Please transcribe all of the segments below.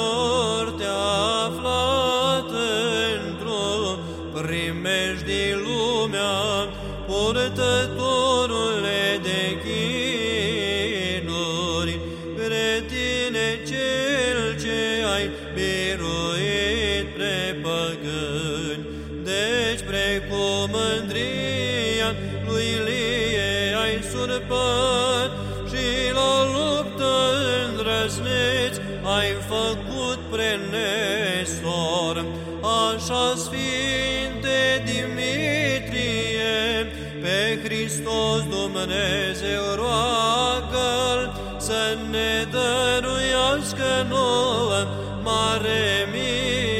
ușor aflat într-o primejdie lumea, purtătorule de chinuri, pre tine cel ce ai biruit pre păgâni, deci precum mândria lui Ilie ai surpat și la luptă îndrăznit ai făcut pre Nestor, așa Sfinte Dimitrie, pe Hristos Dumnezeu roagă să ne dăruiască nouă mare milă.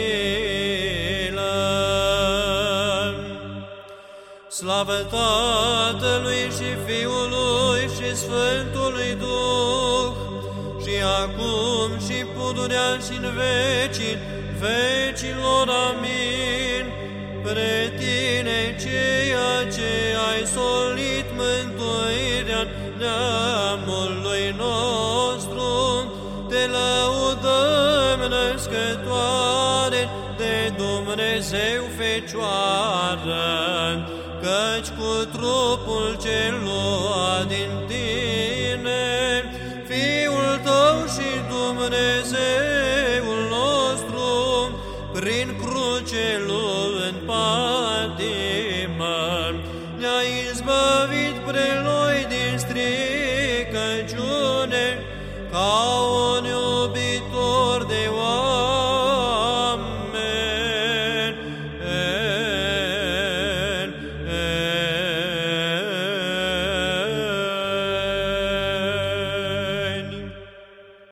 Slavă Tatălui și Fiului și Sfântului Duh, și acum și pudurea și în vecii vecilor. Amin. Pre tine ceea ce ai solit mântuirea neamului nostru, te lăudăm născătoare de Dumnezeu Fecioară, căci cu trupul cel luat din tine, Dumnezeul nostru, prin cruce în patimă, ne-a izbăvit pre noi din stricăciune, ca un iubitor